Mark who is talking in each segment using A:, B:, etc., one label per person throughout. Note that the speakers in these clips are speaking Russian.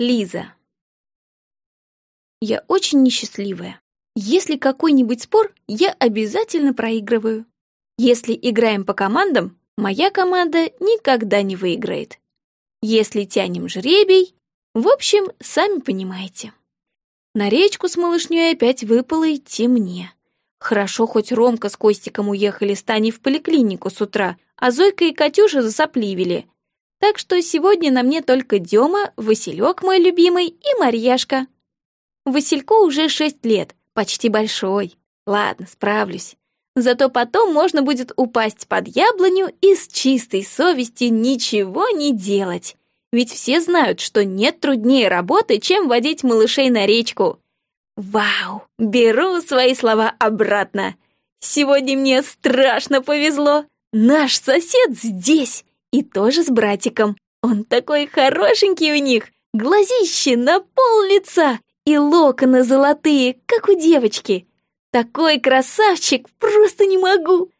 A: Лиза. Я очень несчастливая. Если какой-нибудь спор, я обязательно проигрываю. Если играем по командам, моя команда никогда не выиграет. Если тянем жребий, в общем, сами понимаете. На речку с малышней опять выпало идти мне. Хорошо, хоть Ромка с Костиком уехали с Таней в поликлинику с утра, а Зойка и Катюша засопливили. Так что сегодня на мне только Дема, Василек мой любимый и Марьяшка. Васильку уже шесть лет, почти большой. Ладно, справлюсь. Зато потом можно будет упасть под яблоню и с чистой совестью ничего не делать. Ведь все знают, что нет труднее работы, чем водить малышей на речку. Вау, беру свои слова обратно. Сегодня мне страшно повезло. Наш сосед здесь и тоже с братиком. Он такой хорошенький у них, глазище на пол лица и локоны золотые, как у девочки. Такой красавчик, просто не могу.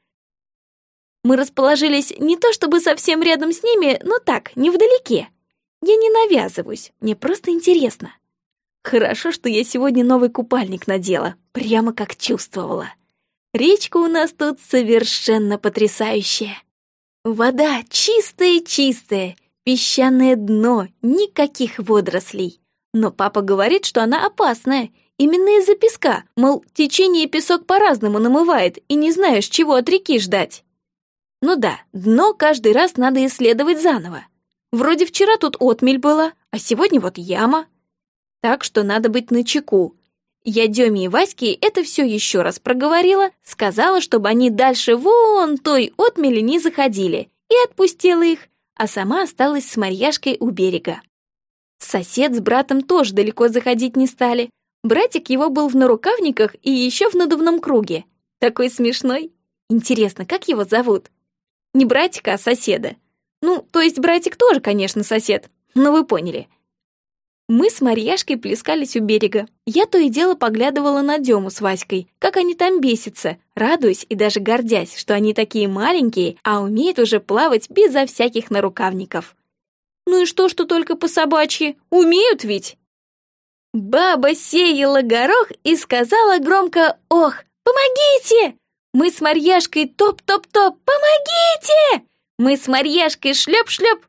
A: Мы расположились не то чтобы совсем рядом с ними, но так, невдалеке. Я не навязываюсь, мне просто интересно. Хорошо, что я сегодня новый купальник надела, прямо как чувствовала. Речка у нас тут совершенно потрясающая. Вода чистая-чистая, песчаное дно, никаких водорослей. Но папа говорит, что она опасная, именно из-за песка, мол, течение песок по-разному намывает, и не знаешь, чего от реки ждать. Ну да, дно каждый раз надо исследовать заново. Вроде вчера тут отмель была, а сегодня вот яма. Так что надо быть начеку. Я Деме и Ваське это все еще раз проговорила, сказала, чтобы они дальше вон той отмели не заходили, и отпустила их, а сама осталась с Марьяшкой у берега. Сосед с братом тоже далеко заходить не стали. Братик его был в нарукавниках и еще в надувном круге. Такой смешной. Интересно, как его зовут? Не братика, а соседа. Ну, то есть братик тоже, конечно, сосед, но вы поняли. Мы с Марьяшкой плескались у берега. Я то и дело поглядывала на Дему с Васькой, как они там бесятся, радуясь и даже гордясь, что они такие маленькие, а умеют уже плавать безо всяких нарукавников. Ну и что, что только по собачьи? Умеют ведь? Баба сеяла горох и сказала громко «Ох, помогите!» Мы с Марьяшкой топ-топ-топ «Помогите!» Мы с Марьяшкой шлеп-шлеп.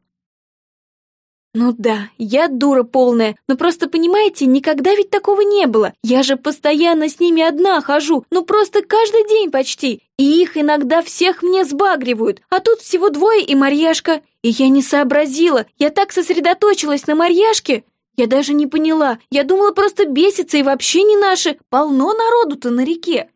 A: Ну да, я дура полная, но просто понимаете, никогда ведь такого не было. Я же постоянно с ними одна хожу, ну просто каждый день почти. И их иногда всех мне сбагривают, а тут всего двое и Марьяшка. И я не сообразила, я так сосредоточилась на Марьяшке. Я даже не поняла, я думала просто бесится и вообще не наши, полно народу-то на реке.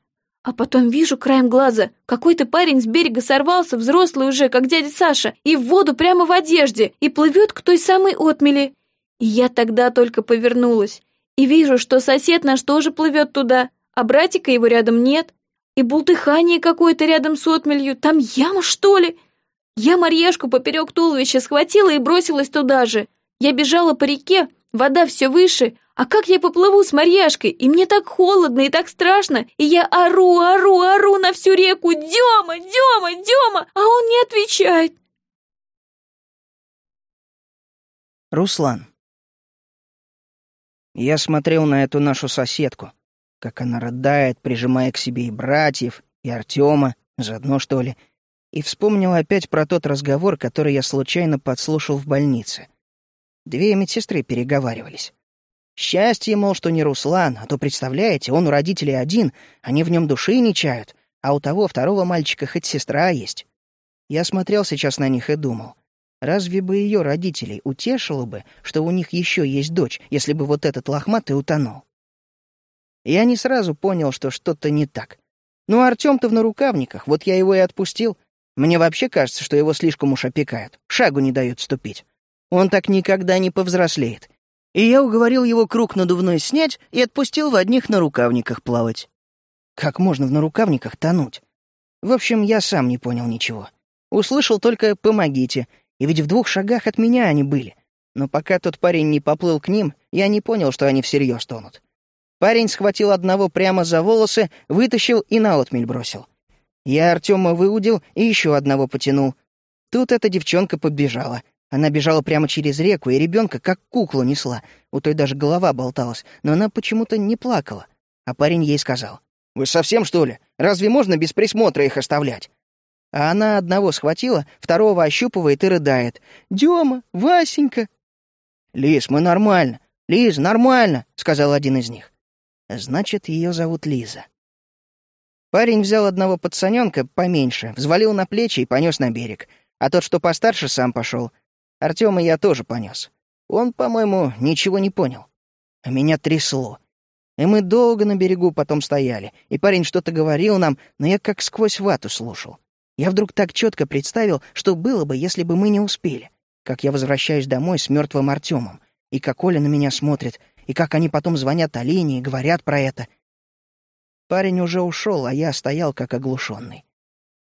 A: А потом вижу краем глаза, какой-то парень с берега сорвался, взрослый уже, как дядя Саша, и в воду прямо в одежде, и плывет к той самой отмели. И я тогда только повернулась. И вижу, что сосед наш тоже плывет туда, а братика его рядом нет. И бултыхание какое-то рядом с отмелью, там яма, что ли? Я Марьяшку поперек туловища схватила и бросилась туда же. Я бежала по реке, вода все выше, а как я поплыву с Марьяшкой? И мне так холодно и так страшно. И я ору, ору, ору на всю реку. Дема, Дема, Дема! А он не отвечает.
B: Руслан. Я смотрел на эту нашу соседку, как она рыдает, прижимая к себе и братьев, и Артема, заодно что ли, и вспомнил опять про тот разговор, который я случайно подслушал в больнице. Две медсестры переговаривались. Счастье, мол, что не Руслан, а то, представляете, он у родителей один, они в нем души не чают, а у того второго мальчика хоть сестра есть. Я смотрел сейчас на них и думал, разве бы ее родителей утешило бы, что у них еще есть дочь, если бы вот этот лохматый утонул? Я не сразу понял, что что-то не так. Ну, Артем-то в нарукавниках, вот я его и отпустил. Мне вообще кажется, что его слишком уж опекают, шагу не дают ступить. Он так никогда не повзрослеет и я уговорил его круг надувной снять и отпустил в одних нарукавниках плавать. Как можно в нарукавниках тонуть? В общем, я сам не понял ничего. Услышал только «помогите», и ведь в двух шагах от меня они были. Но пока тот парень не поплыл к ним, я не понял, что они всерьез тонут. Парень схватил одного прямо за волосы, вытащил и на отмель бросил. Я Артема выудил и еще одного потянул. Тут эта девчонка побежала, Она бежала прямо через реку, и ребенка как куклу несла. У той даже голова болталась, но она почему-то не плакала. А парень ей сказал, «Вы совсем, что ли? Разве можно без присмотра их оставлять?» А она одного схватила, второго ощупывает и рыдает. «Дема, Васенька!» «Лиз, мы нормально. Лиз, нормально!» — сказал один из них. Значит, ее зовут Лиза. Парень взял одного пацаненка поменьше, взвалил на плечи и понес на берег. А тот, что постарше, сам пошел. Артема я тоже понес. Он, по-моему, ничего не понял. Меня трясло. И мы долго на берегу потом стояли, и парень что-то говорил нам, но я как сквозь вату слушал. Я вдруг так четко представил, что было бы, если бы мы не успели. Как я возвращаюсь домой с мертвым Артемом, и как Оля на меня смотрит, и как они потом звонят Алине и говорят про это. Парень уже ушел, а я стоял как оглушенный.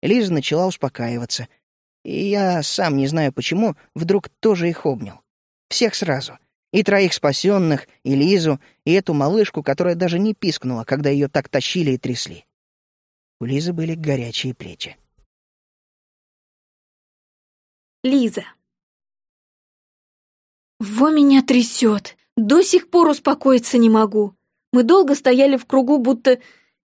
B: Лиза начала успокаиваться, и я, сам не знаю почему, вдруг тоже их обнял. Всех сразу. И троих спасенных, и Лизу, и эту малышку, которая даже не пискнула, когда ее так тащили и трясли. У Лизы были горячие плечи.
A: Лиза. Во меня трясет. До сих пор успокоиться не могу. Мы долго стояли в кругу, будто...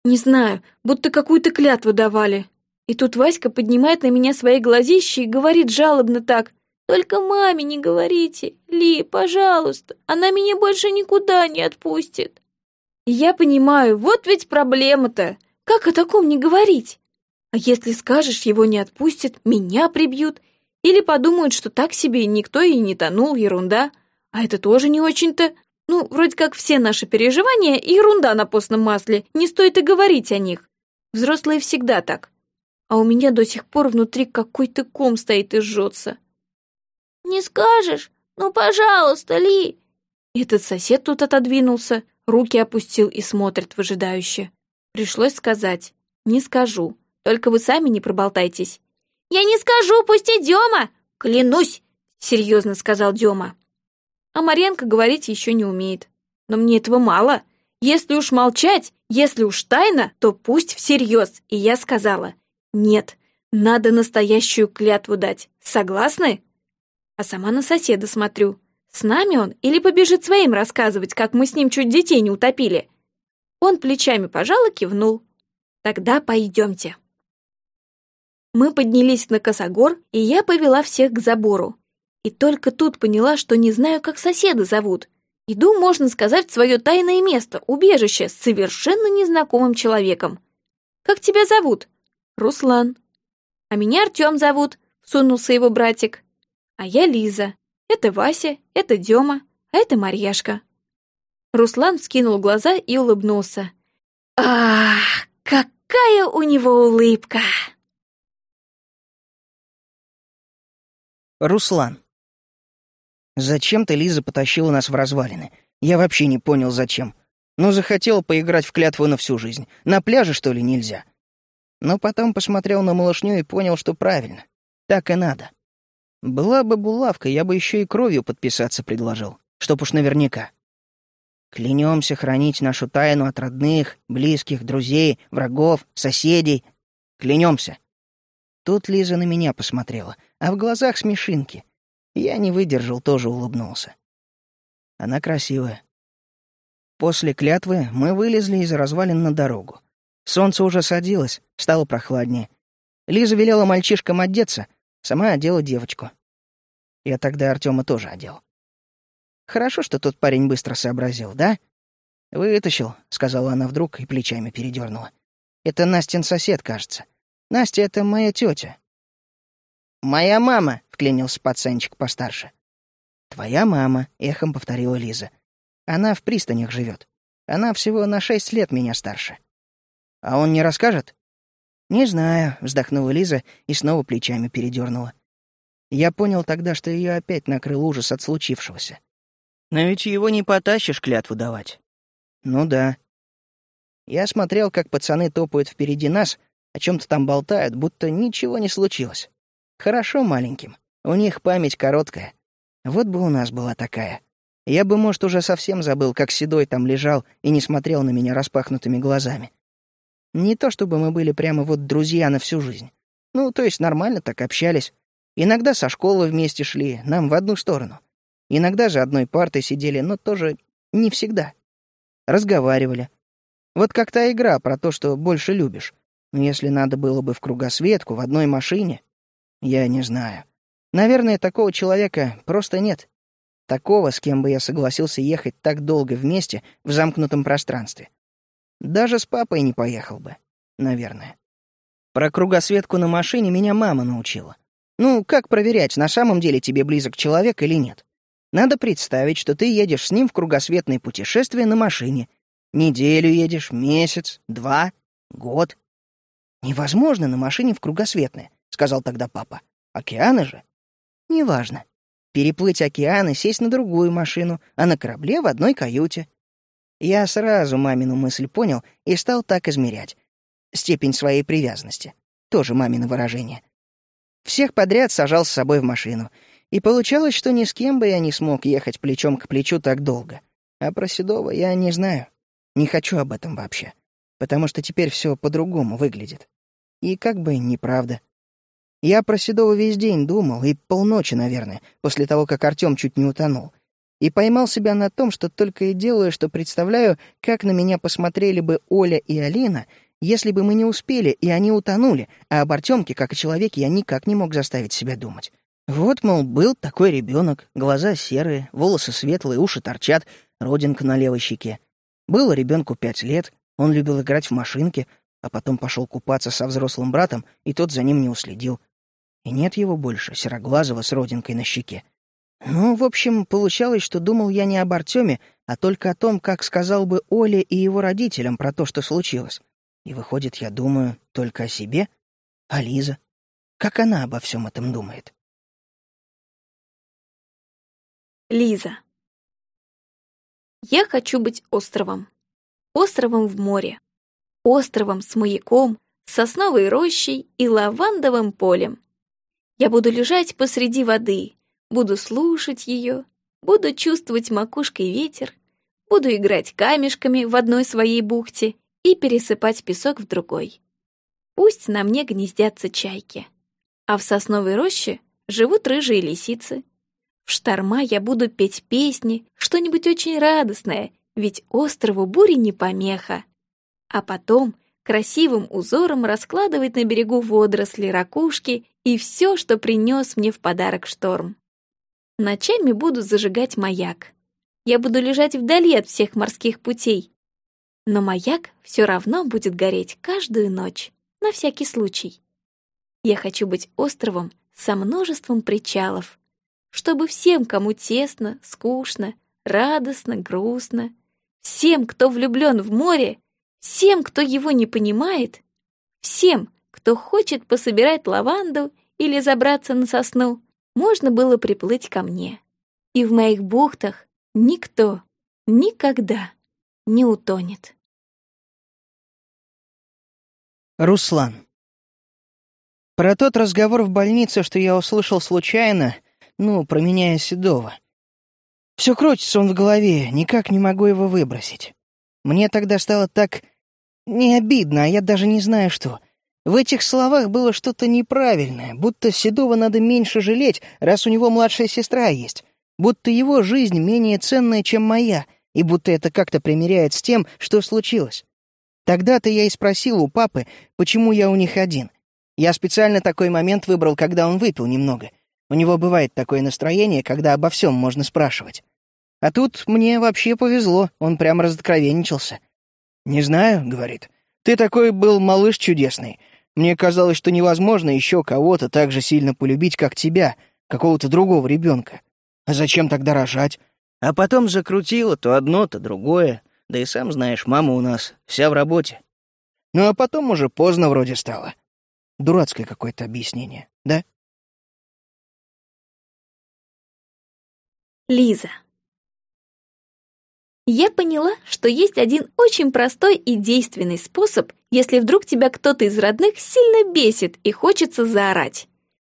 A: Не знаю, будто какую-то клятву давали. И тут Васька поднимает на меня свои глазища и говорит жалобно так. «Только маме не говорите, Ли, пожалуйста, она меня больше никуда не отпустит». И я понимаю, вот ведь проблема-то. Как о таком не говорить? А если скажешь, его не отпустят, меня прибьют. Или подумают, что так себе никто и не тонул, ерунда. А это тоже не очень-то... Ну, вроде как все наши переживания — ерунда на постном масле, не стоит и говорить о них. Взрослые всегда так а у меня до сих пор внутри какой-то ком стоит и жжется. «Не скажешь? Ну, пожалуйста, Ли!» Этот сосед тут отодвинулся, руки опустил и смотрит выжидающе. Пришлось сказать. «Не скажу, только вы сами не проболтайтесь». «Я не скажу, пусти Дема!» «Клянусь!» — серьезно сказал Дема. А Марьянка говорить еще не умеет. Но мне этого мало. Если уж молчать, если уж тайна, то пусть всерьез. И я сказала — нет, надо настоящую клятву дать. Согласны? А сама на соседа смотрю. С нами он или побежит своим рассказывать, как мы с ним чуть детей не утопили? Он плечами пожал и кивнул. Тогда пойдемте. Мы поднялись на косогор, и я повела всех к забору. И только тут поняла, что не знаю, как соседа зовут. Иду, можно сказать, в свое тайное место, убежище с совершенно незнакомым человеком. «Как тебя зовут?» Руслан. А меня Артем зовут, сунулся его братик. А я Лиза. Это Вася, это Дема, а это Марьяшка. Руслан вскинул глаза и улыбнулся. Ах, какая у него улыбка!
B: Руслан. Зачем-то Лиза потащила нас в развалины. Я вообще не понял, зачем. Но захотела поиграть в клятву на всю жизнь. На пляже, что ли, нельзя? Но потом посмотрел на малышню и понял, что правильно. Так и надо. Была бы булавка, я бы еще и кровью подписаться предложил, чтоб уж наверняка. Клянемся хранить нашу тайну от родных, близких, друзей, врагов, соседей. Клянемся. Тут Лиза на меня посмотрела, а в глазах смешинки. Я не выдержал, тоже улыбнулся. Она красивая. После клятвы мы вылезли из развалин на дорогу. Солнце уже садилось, стало прохладнее. Лиза велела мальчишкам одеться, сама одела девочку. Я тогда Артема тоже одел. Хорошо, что тот парень быстро сообразил, да? «Вытащил», — сказала она вдруг и плечами передернула. «Это Настин сосед, кажется. Настя — это моя тетя. «Моя мама», — вклинился пацанчик постарше. «Твоя мама», — эхом повторила Лиза. «Она в пристанях живет. Она всего на шесть лет меня старше». А он не расскажет? Не знаю, вздохнула Лиза и снова плечами передернула. Я понял тогда, что ее опять накрыл ужас от случившегося. Но ведь его не потащишь клятву давать. Ну да. Я смотрел, как пацаны топают впереди нас, о чем то там болтают, будто ничего не случилось. Хорошо маленьким. У них память короткая. Вот бы у нас была такая. Я бы, может, уже совсем забыл, как Седой там лежал и не смотрел на меня распахнутыми глазами. Не то чтобы мы были прямо вот друзья на всю жизнь. Ну, то есть нормально так общались. Иногда со школы вместе шли, нам в одну сторону. Иногда же одной партой сидели, но тоже не всегда. Разговаривали. Вот как та игра про то, что больше любишь. Но если надо было бы в кругосветку, в одной машине, я не знаю. Наверное, такого человека просто нет. Такого, с кем бы я согласился ехать так долго вместе в замкнутом пространстве. Даже с папой не поехал бы, наверное. Про кругосветку на машине меня мама научила. Ну, как проверять, на самом деле тебе близок человек или нет? Надо представить, что ты едешь с ним в кругосветное путешествие на машине. Неделю едешь, месяц, два, год. Невозможно на машине в кругосветное, сказал тогда папа. Океаны же? Неважно. Переплыть океаны, сесть на другую машину, а на корабле в одной каюте. Я сразу мамину мысль понял и стал так измерять. Степень своей привязанности. Тоже мамино выражение. Всех подряд сажал с собой в машину. И получалось, что ни с кем бы я не смог ехать плечом к плечу так долго. А про Седова я не знаю. Не хочу об этом вообще. Потому что теперь все по-другому выглядит. И как бы неправда. Я про Седова весь день думал, и полночи, наверное, после того, как Артём чуть не утонул. И поймал себя на том, что только и делаю, что представляю, как на меня посмотрели бы Оля и Алина, если бы мы не успели, и они утонули, а об Артёмке, как о человеке, я никак не мог заставить себя думать. Вот, мол, был такой ребенок, глаза серые, волосы светлые, уши торчат, родинка на левой щеке. Было ребенку пять лет, он любил играть в машинки, а потом пошел купаться со взрослым братом, и тот за ним не уследил. И нет его больше, сероглазого с родинкой на щеке. Ну, в общем, получалось, что думал я не об Артеме, а только о том, как сказал бы Оле и его родителям про то, что случилось. И выходит, я думаю только о себе? А Лиза? Как она обо всем этом думает?
A: Лиза. Я хочу быть островом. Островом в море. Островом с маяком, сосновой рощей и лавандовым полем. Я буду лежать посреди воды, буду слушать ее, буду чувствовать макушкой ветер, буду играть камешками в одной своей бухте и пересыпать песок в другой. Пусть на мне гнездятся чайки, а в сосновой роще живут рыжие лисицы. В шторма я буду петь песни, что-нибудь очень радостное, ведь острову бури не помеха. А потом красивым узором раскладывать на берегу водоросли, ракушки и все, что принес мне в подарок шторм. Ночами буду зажигать маяк. Я буду лежать вдали от всех морских путей. Но маяк все равно будет гореть каждую ночь, на всякий случай. Я хочу быть островом со множеством причалов, чтобы всем, кому тесно, скучно, радостно, грустно, всем, кто влюблен в море, всем, кто его не понимает, всем, кто хочет пособирать лаванду или забраться на сосну, можно было приплыть ко мне. И в моих бухтах никто никогда не утонет.
B: Руслан. Про тот разговор в больнице, что я услышал случайно, ну, про меня и Седова. Все крутится он в голове, никак не могу его выбросить. Мне тогда стало так... не обидно, а я даже не знаю что. В этих словах было что-то неправильное, будто Седова надо меньше жалеть, раз у него младшая сестра есть, будто его жизнь менее ценная, чем моя, и будто это как-то примеряет с тем, что случилось. Тогда-то я и спросил у папы, почему я у них один. Я специально такой момент выбрал, когда он выпил немного — у него бывает такое настроение, когда обо всем можно спрашивать. А тут мне вообще повезло, он прямо разоткровенничался. «Не знаю», — говорит, — «ты такой был малыш чудесный. Мне казалось, что невозможно еще кого-то так же сильно полюбить, как тебя, какого-то другого ребенка. А зачем тогда рожать? А потом закрутило то одно, то другое. Да и сам знаешь, мама у нас вся в работе. Ну а потом уже поздно вроде стало. Дурацкое какое-то объяснение, да?
A: Лиза. Я поняла, что есть один очень простой и действенный способ, если вдруг тебя кто-то из родных сильно бесит и хочется заорать.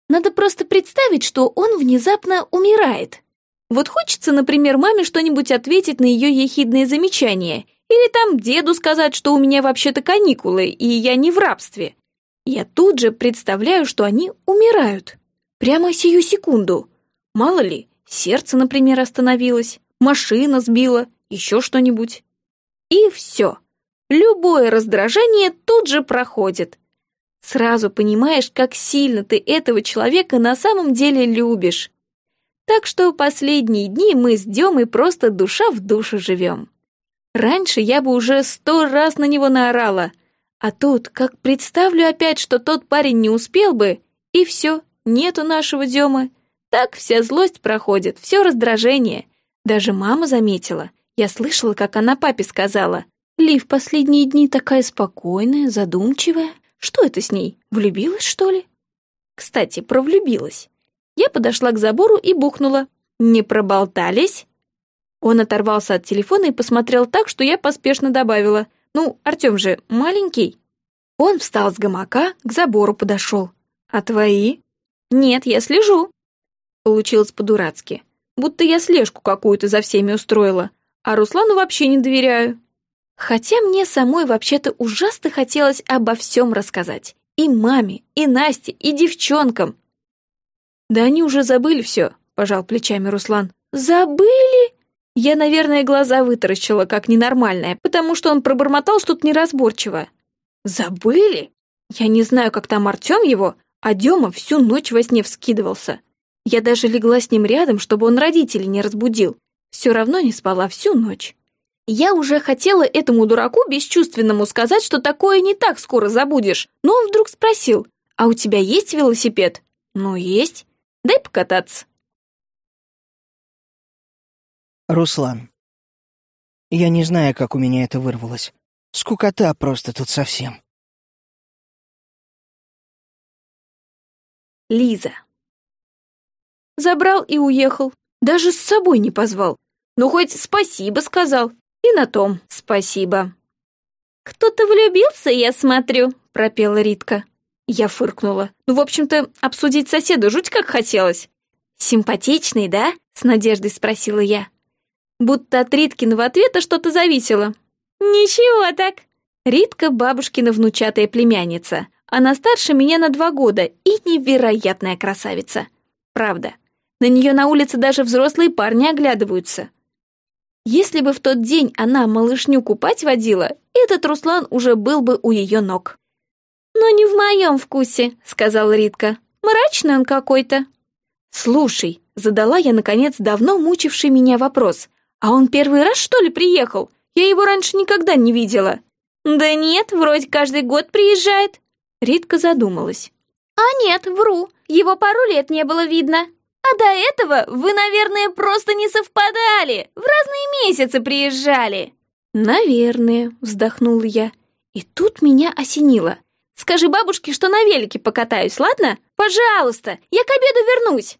A: Надо просто представить, что он внезапно умирает. Вот хочется, например, маме что-нибудь ответить на ее ехидные замечания, или там деду сказать, что у меня вообще-то каникулы, и я не в рабстве. Я тут же представляю, что они умирают. Прямо сию секунду. Мало ли, сердце, например, остановилось, машина сбила, еще что-нибудь. И все. Любое раздражение тут же проходит. Сразу понимаешь, как сильно ты этого человека на самом деле любишь. Так что последние дни мы с Демой просто душа в душу живем. Раньше я бы уже сто раз на него наорала, а тут, как представлю опять, что тот парень не успел бы, и все, нету нашего Демы. Так вся злость проходит, все раздражение. Даже мама заметила. Я слышала, как она папе сказала. Ли в последние дни такая спокойная, задумчивая. Что это с ней? Влюбилась, что ли? Кстати, про влюбилась. Я подошла к забору и бухнула. «Не проболтались?» Он оторвался от телефона и посмотрел так, что я поспешно добавила. «Ну, Артем же маленький». Он встал с гамака, к забору подошел. «А твои?» «Нет, я слежу». Получилось по-дурацки. Будто я слежку какую-то за всеми устроила. А Руслану вообще не доверяю. Хотя мне самой вообще-то ужасно хотелось обо всем рассказать. И маме, и Насте, и девчонкам. «Да они уже забыли все», — пожал плечами Руслан. «Забыли?» Я, наверное, глаза вытаращила, как ненормальная, потому что он пробормотал что-то неразборчиво. «Забыли?» Я не знаю, как там Артем его, а Дема всю ночь во сне вскидывался. Я даже легла с ним рядом, чтобы он родителей не разбудил. Все равно не спала всю ночь. Я уже хотела этому дураку бесчувственному сказать, что такое не так скоро забудешь, но он вдруг спросил, «А у тебя есть велосипед?» «Ну, есть. Дай покататься.
B: Руслан. Я не знаю, как у меня это вырвалось. Скукота просто тут совсем.
A: Лиза. Забрал и уехал. Даже с собой не позвал. Ну, хоть спасибо сказал. И на том спасибо. «Кто-то влюбился, я смотрю», — пропела Ритка. Я фыркнула. Ну, в общем-то, обсудить соседа жуть как хотелось. «Симпатичный, да?» — с надеждой спросила я. Будто от Риткиного ответа что-то зависело. «Ничего так». Ритка — бабушкина внучатая племянница. Она старше меня на два года и невероятная красавица. Правда. На нее на улице даже взрослые парни оглядываются. Если бы в тот день она малышню купать водила, этот Руслан уже был бы у ее ног. «Но не в моем вкусе», — сказал Ритка. «Мрачный он какой-то». «Слушай», — задала я, наконец, давно мучивший меня вопрос. «А он первый раз, что ли, приехал? Я его раньше никогда не видела». «Да нет, вроде каждый год приезжает». Ритка задумалась. «А нет, вру, его пару лет не было видно. А до этого вы, наверное, просто не совпадали, в разные месяцы приезжали». «Наверное», — вздохнула я. И тут меня осенило. Скажи бабушке, что на велике покатаюсь, ладно? Пожалуйста, я к обеду вернусь.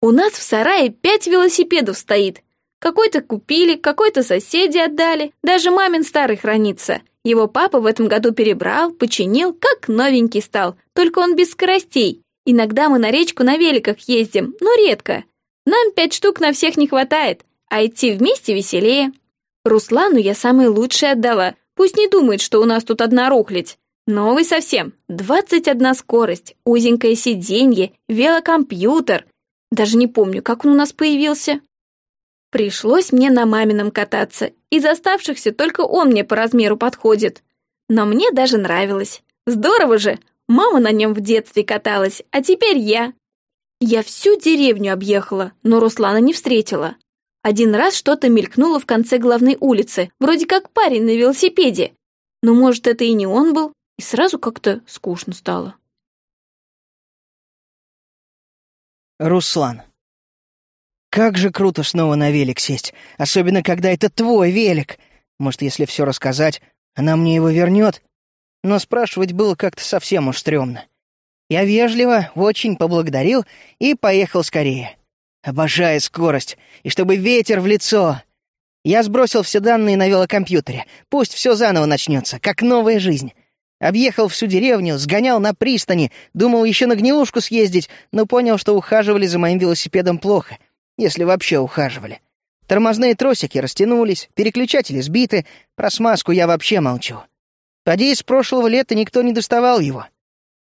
A: У нас в сарае пять велосипедов стоит. Какой-то купили, какой-то соседи отдали, даже мамин старый хранится. Его папа в этом году перебрал, починил, как новенький стал, только он без скоростей. Иногда мы на речку на великах ездим, но редко. Нам пять штук на всех не хватает, а идти вместе веселее. Руслану я самый лучший отдала, пусть не думает, что у нас тут одна рухлядь. Новый совсем. 21 скорость, узенькое сиденье, велокомпьютер. Даже не помню, как он у нас появился. Пришлось мне на мамином кататься. Из оставшихся только он мне по размеру подходит. Но мне даже нравилось. Здорово же! Мама на нем в детстве каталась, а теперь я. Я всю деревню объехала, но Руслана не встретила. Один раз что-то мелькнуло в конце главной улицы, вроде как парень на велосипеде. Но, может, это и не он был? и сразу как-то скучно стало.
B: Руслан. Как же круто снова на велик сесть, особенно когда это твой велик. Может, если все рассказать, она мне его вернет? Но спрашивать было как-то совсем уж стрёмно. Я вежливо, очень поблагодарил и поехал скорее. Обожаю скорость, и чтобы ветер в лицо. Я сбросил все данные на велокомпьютере. Пусть все заново начнется, как новая жизнь. Объехал всю деревню, сгонял на пристани, думал еще на гнилушку съездить, но понял, что ухаживали за моим велосипедом плохо, если вообще ухаживали. Тормозные тросики растянулись, переключатели сбиты, про смазку я вообще молчу. Поди, с прошлого лета никто не доставал его.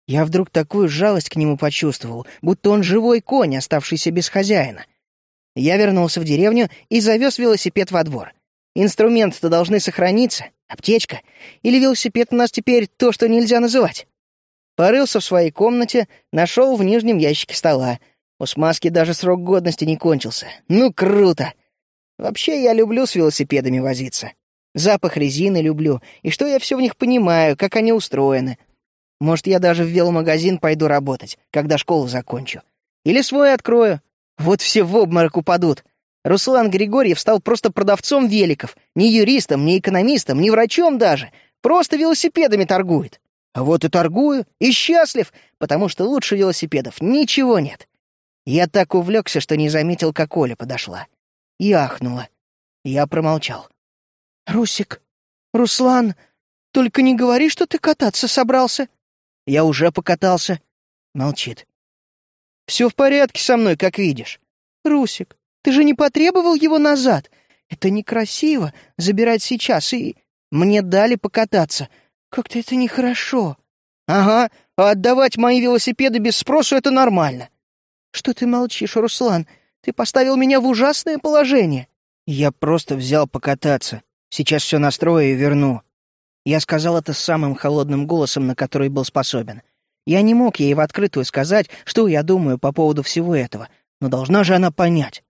B: Я вдруг такую жалость к нему почувствовал, будто он живой конь, оставшийся без хозяина. Я вернулся в деревню и завез велосипед во двор. Инструменты-то должны сохраниться, аптечка. Или велосипед у нас теперь то, что нельзя называть. Порылся в своей комнате, нашел в нижнем ящике стола. У смазки даже срок годности не кончился. Ну, круто! Вообще, я люблю с велосипедами возиться. Запах резины люблю, и что я все в них понимаю, как они устроены. Может, я даже в веломагазин пойду работать, когда школу закончу. Или свой открою. Вот все в обморок упадут. Руслан Григорьев стал просто продавцом великов. Ни юристом, ни экономистом, ни врачом даже. Просто велосипедами торгует. А вот и торгую, и счастлив, потому что лучше велосипедов ничего нет. Я так увлекся, что не заметил, как Оля подошла. И ахнула. Я промолчал. «Русик, Руслан, только не говори, что ты кататься собрался». «Я уже покатался». Молчит. «Все в порядке со мной, как видишь». «Русик, ты же не потребовал его назад. Это некрасиво, забирать сейчас, и... Мне дали покататься. Как-то это нехорошо». «Ага, а отдавать мои велосипеды без спросу — это нормально». «Что ты молчишь, Руслан? Ты поставил меня в ужасное положение». «Я просто взял покататься. Сейчас все настрою и верну». Я сказал это самым холодным голосом, на который был способен. Я не мог ей в открытую сказать, что я думаю по поводу всего этого, но должна же она понять.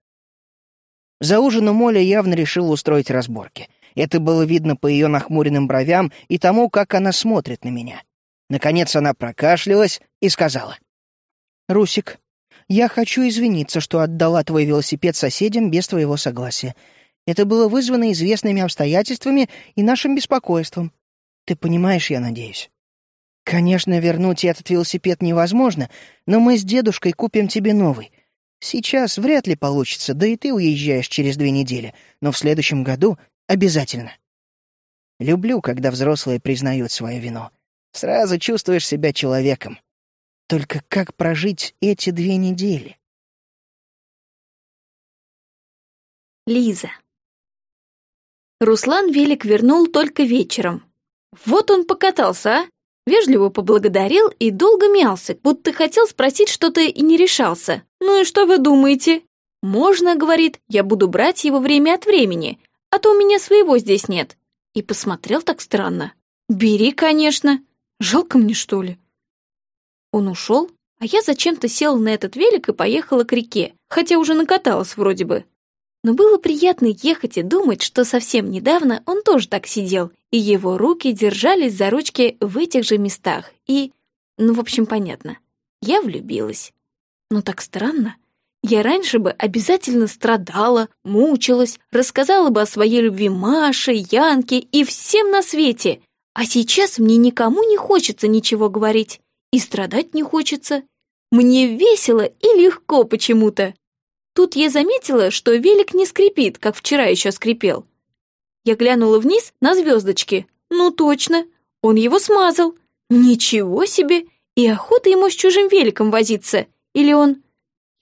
B: За ужином Оля явно решила устроить разборки. Это было видно по ее нахмуренным бровям и тому, как она смотрит на меня. Наконец она прокашлялась и сказала. «Русик, я хочу извиниться, что отдала твой велосипед соседям без твоего согласия. Это было вызвано известными обстоятельствами и нашим беспокойством. Ты понимаешь, я надеюсь?» «Конечно, вернуть этот велосипед невозможно, но мы с дедушкой купим тебе новый. Сейчас вряд ли получится, да и ты уезжаешь через две недели, но в следующем году обязательно. Люблю, когда взрослые признают свою вину. Сразу чувствуешь себя человеком. Только как прожить эти две недели?
A: Лиза. Руслан велик вернул только вечером. Вот он покатался, а? Вежливо поблагодарил и долго мялся, будто хотел спросить что-то и не решался. «Ну и что вы думаете?» «Можно, — говорит, — я буду брать его время от времени, а то у меня своего здесь нет». И посмотрел так странно. «Бери, конечно. Жалко мне, что ли?» Он ушел, а я зачем-то села на этот велик и поехала к реке, хотя уже накаталась вроде бы. Но было приятно ехать и думать, что совсем недавно он тоже так сидел, и его руки держались за ручки в этих же местах, и... Ну, в общем, понятно. Я влюбилась. Но так странно. Я раньше бы обязательно страдала, мучилась, рассказала бы о своей любви Маше, Янке и всем на свете. А сейчас мне никому не хочется ничего говорить. И страдать не хочется. Мне весело и легко почему-то. Тут я заметила, что велик не скрипит, как вчера еще скрипел. Я глянула вниз на звездочки. Ну точно, он его смазал. Ничего себе! И охота ему с чужим великом возиться. Или он...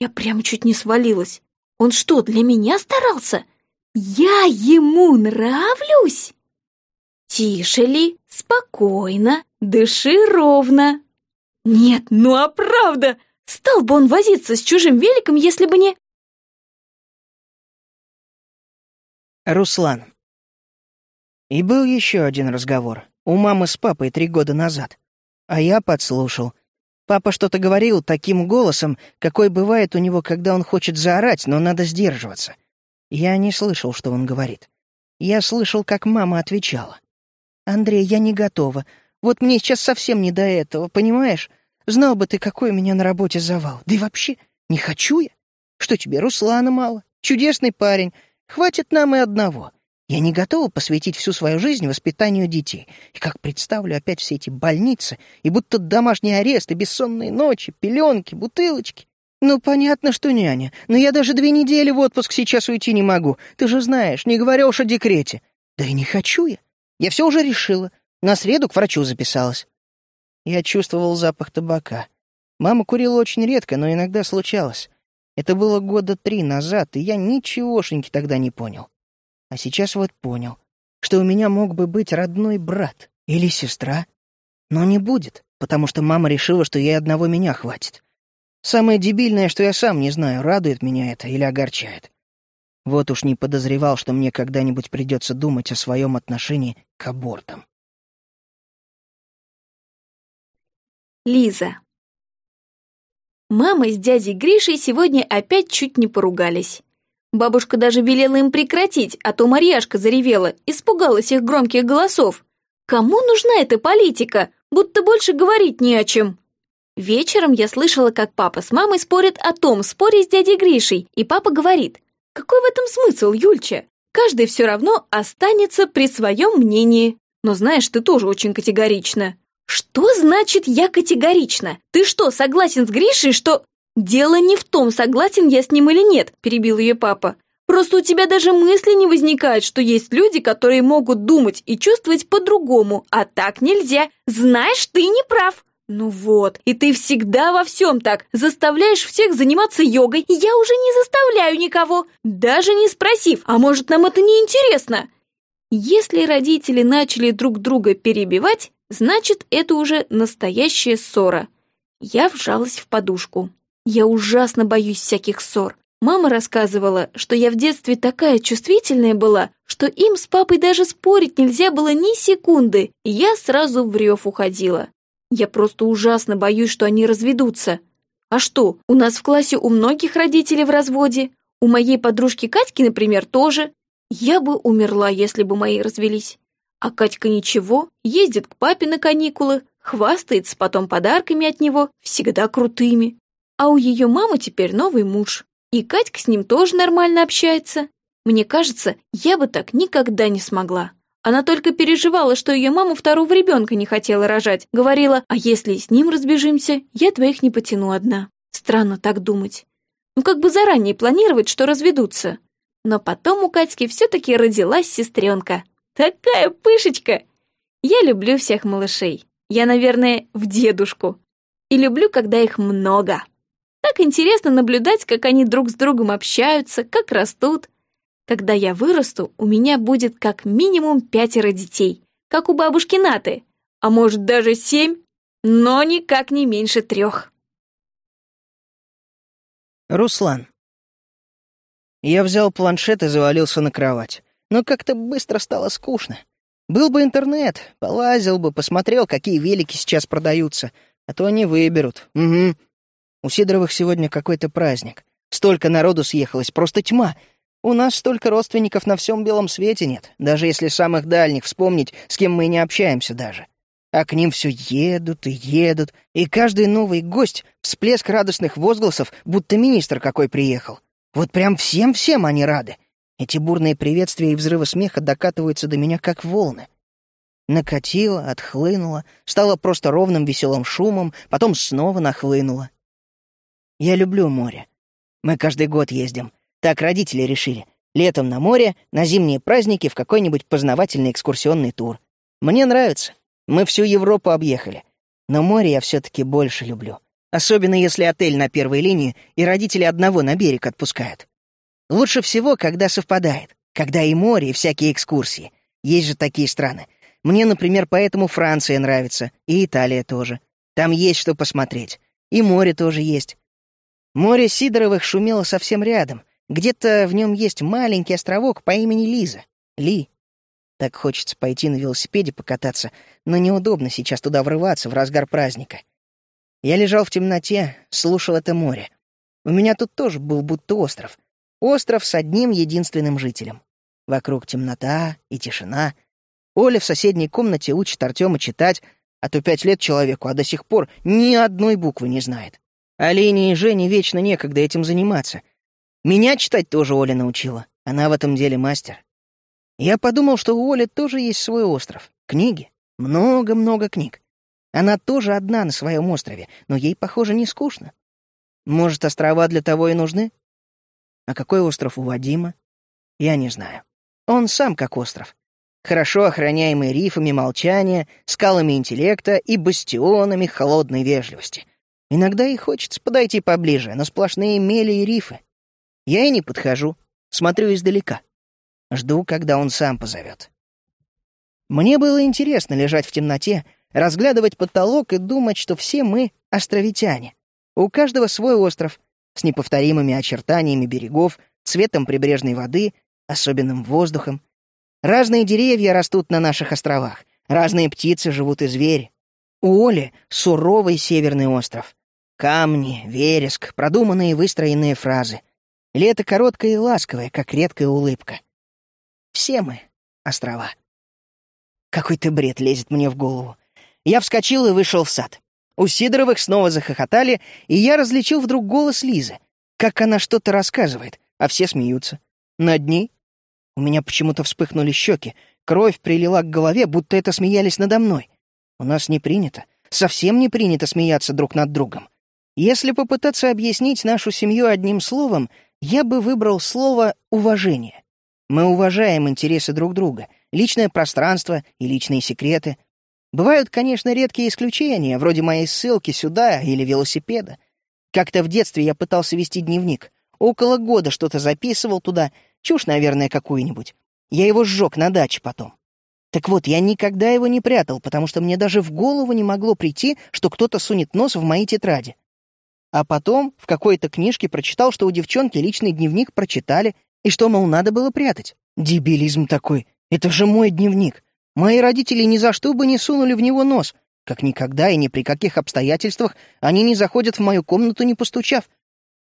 A: Я прям чуть не свалилась. Он что, для меня старался? Я ему нравлюсь? Тише ли, спокойно, дыши ровно. Нет, ну а правда, стал бы он возиться с чужим великом, если бы не...
B: Руслан. И был еще один разговор. У мамы с папой три года назад. А я подслушал. Папа что-то говорил таким голосом, какой бывает у него, когда он хочет заорать, но надо сдерживаться. Я не слышал, что он говорит. Я слышал, как мама отвечала. «Андрей, я не готова. Вот мне сейчас совсем не до этого, понимаешь? Знал бы ты, какой у меня на работе завал. Да и вообще, не хочу я. Что тебе, Руслана мало? Чудесный парень, Хватит нам и одного. Я не готова посвятить всю свою жизнь воспитанию детей. И как представлю опять все эти больницы, и будто домашний арест, и бессонные ночи, пеленки, бутылочки. Ну, понятно, что няня, но я даже две недели в отпуск сейчас уйти не могу. Ты же знаешь, не говоря уж о декрете. Да и не хочу я. Я все уже решила. На среду к врачу записалась. Я чувствовал запах табака. Мама курила очень редко, но иногда случалось. Это было года три назад, и я ничегошеньки тогда не понял. А сейчас вот понял, что у меня мог бы быть родной брат или сестра. Но не будет, потому что мама решила, что ей одного меня хватит. Самое дебильное, что я сам не знаю, радует меня это или огорчает. Вот уж не подозревал, что мне когда-нибудь придется думать о своем отношении к абортам.
A: Лиза. Мама с дядей Гришей сегодня опять чуть не поругались. Бабушка даже велела им прекратить, а то Марьяшка заревела, испугалась их громких голосов. Кому нужна эта политика? Будто больше говорить не о чем. Вечером я слышала, как папа с мамой спорят о том споре с дядей Гришей, и папа говорит, «Какой в этом смысл, Юльча? Каждый все равно останется при своем мнении. Но знаешь, ты тоже очень категорична». «Что значит «я категорично»? Ты что, согласен с Гришей, что...» «Дело не в том, согласен я с ним или нет», — перебил ее папа. «Просто у тебя даже мысли не возникает, что есть люди, которые могут думать и чувствовать по-другому, а так нельзя. Знаешь, ты не прав». «Ну вот, и ты всегда во всем так. Заставляешь всех заниматься йогой, я уже не заставляю никого, даже не спросив, а может, нам это не интересно?» Если родители начали друг друга перебивать, Значит, это уже настоящая ссора. Я вжалась в подушку. Я ужасно боюсь всяких ссор. Мама рассказывала, что я в детстве такая чувствительная была, что им с папой даже спорить нельзя было ни секунды, и я сразу в рев уходила. Я просто ужасно боюсь, что они разведутся. А что, у нас в классе у многих родителей в разводе? У моей подружки Катьки, например, тоже. Я бы умерла, если бы мои развелись. А Катька ничего, ездит к папе на каникулы, хвастается потом подарками от него, всегда крутыми. А у ее мамы теперь новый муж. И Катька с ним тоже нормально общается. Мне кажется, я бы так никогда не смогла. Она только переживала, что ее мама второго ребенка не хотела рожать. Говорила, а если с ним разбежимся, я двоих не потяну одна. Странно так думать. Ну как бы заранее планировать, что разведутся. Но потом у Катьки все-таки родилась сестренка. Такая пышечка! Я люблю всех малышей. Я, наверное, в дедушку. И люблю, когда их много. Так интересно наблюдать, как они друг с другом общаются, как растут. Когда я вырасту, у меня будет как минимум пятеро детей, как у бабушки Наты, а может даже семь, но никак не меньше трех.
B: Руслан. Я взял планшет и завалился на кровать но как-то быстро стало скучно. Был бы интернет, полазил бы, посмотрел, какие велики сейчас продаются, а то они выберут. Угу. У Сидоровых сегодня какой-то праздник. Столько народу съехалось, просто тьма. У нас столько родственников на всем белом свете нет, даже если самых дальних вспомнить, с кем мы не общаемся даже. А к ним все едут и едут, и каждый новый гость — всплеск радостных возгласов, будто министр какой приехал. Вот прям всем-всем они рады. Эти бурные приветствия и взрывы смеха докатываются до меня как волны. Накатило, отхлынуло, стало просто ровным веселым шумом, потом снова нахлынуло. Я люблю море. Мы каждый год ездим. Так родители решили. Летом на море, на зимние праздники в какой-нибудь познавательный экскурсионный тур. Мне нравится. Мы всю Европу объехали. Но море я все-таки больше люблю. Особенно если отель на первой линии, и родители одного на берег отпускают. Лучше всего, когда совпадает, когда и море, и всякие экскурсии. Есть же такие страны. Мне, например, поэтому Франция нравится, и Италия тоже. Там есть что посмотреть. И море тоже есть. Море Сидоровых шумело совсем рядом. Где-то в нем есть маленький островок по имени Лиза. Ли. Так хочется пойти на велосипеде покататься, но неудобно сейчас туда врываться в разгар праздника. Я лежал в темноте, слушал это море. У меня тут тоже был будто остров. Остров с одним единственным жителем. Вокруг темнота и тишина. Оля в соседней комнате учит Артема читать, а то пять лет человеку, а до сих пор ни одной буквы не знает. А Лене и Жене вечно некогда этим заниматься. Меня читать тоже Оля научила. Она в этом деле мастер. Я подумал, что у Оли тоже есть свой остров. Книги. Много-много книг. Она тоже одна на своем острове, но ей, похоже, не скучно. Может, острова для того и нужны? А какой остров у Вадима? Я не знаю. Он сам как остров. Хорошо охраняемый рифами молчания, скалами интеллекта и бастионами холодной вежливости. Иногда и хочется подойти поближе, но сплошные мели и рифы. Я и не подхожу, смотрю издалека. Жду, когда он сам позовет. Мне было интересно лежать в темноте, разглядывать потолок и думать, что все мы островитяне. У каждого свой остров, с неповторимыми очертаниями берегов, цветом прибрежной воды, особенным воздухом. Разные деревья растут на наших островах, разные птицы живут и звери. У Оли суровый северный остров. Камни, вереск, продуманные выстроенные фразы. Лето короткое и ласковое, как редкая улыбка. Все мы — острова. Какой-то бред лезет мне в голову. Я вскочил и вышел в сад. У Сидоровых снова захохотали, и я различил вдруг голос Лизы, как она что-то рассказывает, а все смеются. Над ней? У меня почему-то вспыхнули щеки, кровь прилила к голове, будто это смеялись надо мной. У нас не принято, совсем не принято смеяться друг над другом. Если попытаться объяснить нашу семью одним словом, я бы выбрал слово «уважение». Мы уважаем интересы друг друга, личное пространство и личные секреты. Бывают, конечно, редкие исключения, вроде моей ссылки сюда или велосипеда. Как-то в детстве я пытался вести дневник. Около года что-то записывал туда, чушь, наверное, какую-нибудь. Я его сжег на даче потом. Так вот, я никогда его не прятал, потому что мне даже в голову не могло прийти, что кто-то сунет нос в мои тетради. А потом в какой-то книжке прочитал, что у девчонки личный дневник прочитали, и что, мол, надо было прятать? Дебилизм такой. Это же мой дневник. Мои родители ни за что бы не сунули в него нос. Как никогда и ни при каких обстоятельствах они не заходят в мою комнату, не постучав.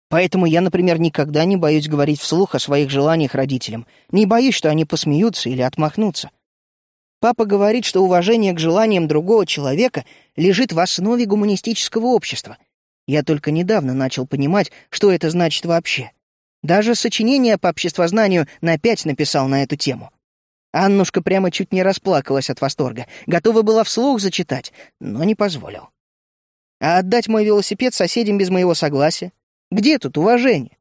B: Поэтому я, например, никогда не боюсь говорить вслух о своих желаниях родителям. Не боюсь, что они посмеются или отмахнутся. Папа говорит, что уважение к желаниям другого человека лежит в основе гуманистического общества. Я только недавно начал понимать, что это значит вообще. Даже сочинение по обществознанию на пять написал на эту тему. Аннушка прямо чуть не расплакалась от восторга, готова была вслух зачитать, но не позволил. А отдать мой велосипед соседям без моего согласия? Где тут уважение?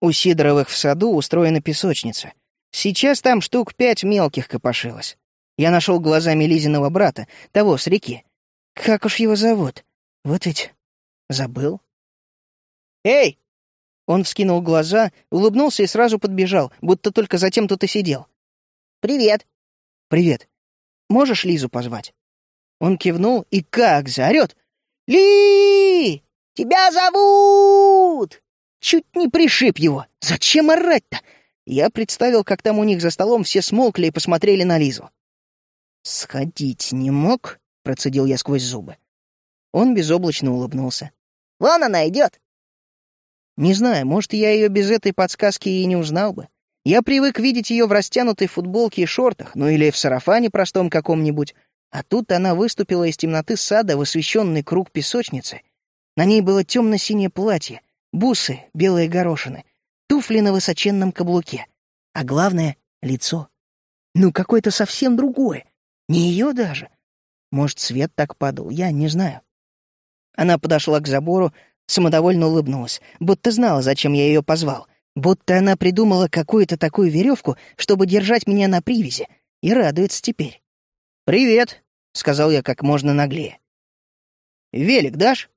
B: У Сидоровых в саду устроена песочница. Сейчас там штук пять мелких копошилось. Я нашел глазами Лизиного брата, того с реки. Как уж его зовут? Вот ведь забыл. «Эй, он вскинул глаза, улыбнулся и сразу подбежал, будто только затем тут и сидел. «Привет!» «Привет. Можешь Лизу позвать?» Он кивнул и как заорет. «Ли! Тебя зовут!» Чуть не пришиб его. Зачем орать-то? Я представил, как там у них за столом все смолкли и посмотрели на Лизу. «Сходить не мог?» — процедил я сквозь зубы. Он безоблачно улыбнулся. «Вон она идет. Не знаю, может, я ее без этой подсказки и не узнал бы. Я привык видеть ее в растянутой футболке и шортах, ну или в сарафане простом каком-нибудь. А тут она выступила из темноты сада в освещенный круг песочницы. На ней было темно-синее платье, бусы, белые горошины, туфли на высоченном каблуке. А главное — лицо. Ну, какое-то совсем другое. Не ее даже. Может, свет так падал, я не знаю. Она подошла к забору, Самодовольно улыбнулась, будто знала, зачем я ее позвал. Будто она придумала какую-то такую веревку, чтобы держать меня на привязи, и радуется теперь. «Привет», — сказал я как можно наглее. «Велик дашь?»